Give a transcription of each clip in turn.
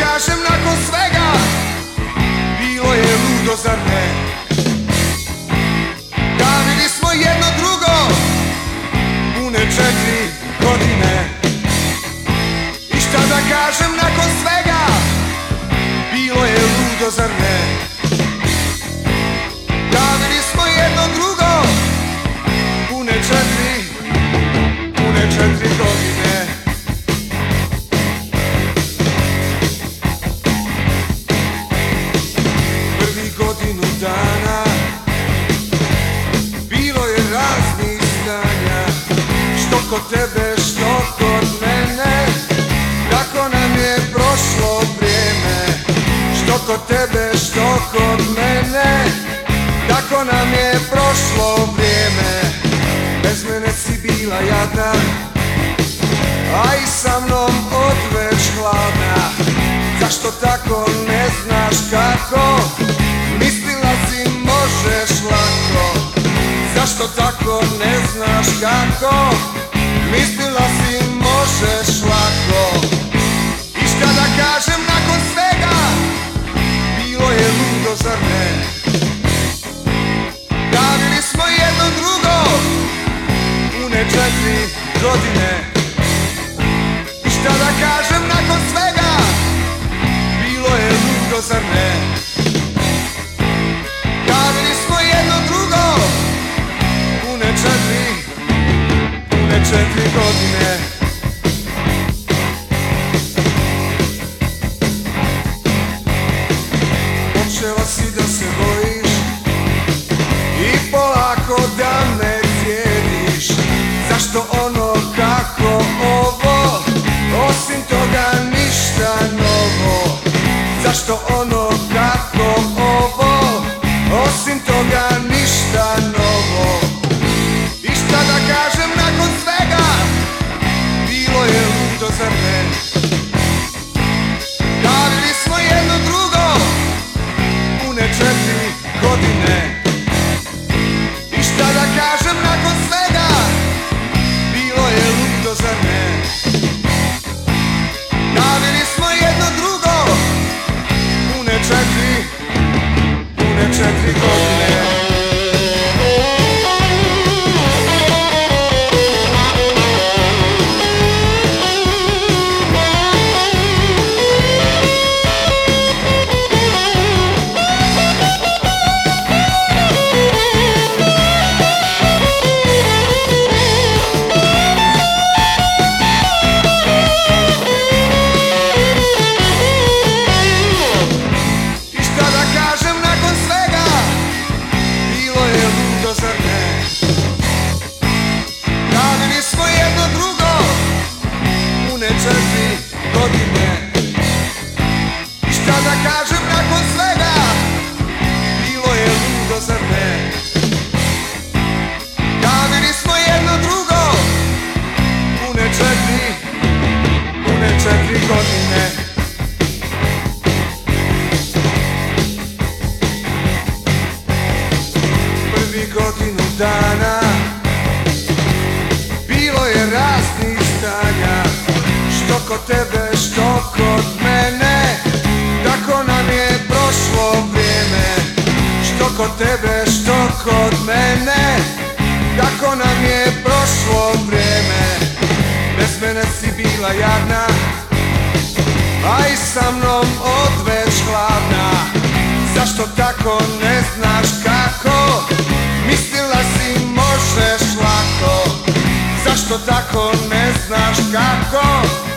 kažem nakon svega Bilo je ludo, zar ne? Davili smo jedno drugo Pune četiri godine I šta da kažem nakon svega Bilo je ludo, zar ne? Kod tebe, što kod mene. Kako nam je prošlo vrijeme. Bez mene si bila jadna. A i sa mnom odveć hladna. Zašto tako ne znaš kako? Mislila si možeš lako. Zašto tako ne znaš kako? Mislila si godine. I šta da kažem nakon svega? Bilo je ludo zar ne? Davili smo jedno drugo Pune četiri Pune četiri godine. Počela si da se bojiš Pune četiri godine. Šta da kažem nakon svega? Bilo je ludo zar ne? Radili smo jedno drugo Pune četiri Pune četiri godine. Prvi godinu dana kod tebe, što kod mene Tako nam je prošlo vrijeme. Što kod tebe, što kod mene Tako nam je prošlo vrijeme. Bez mene si bila jadna A i sa mnom odveć hladna. Zašto tako ne znaš kako? Mislila si možeš lako. Zašto tako ne znaš kako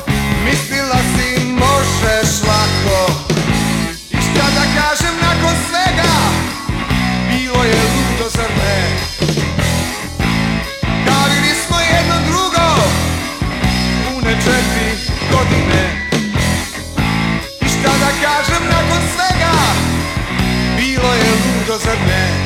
Você I never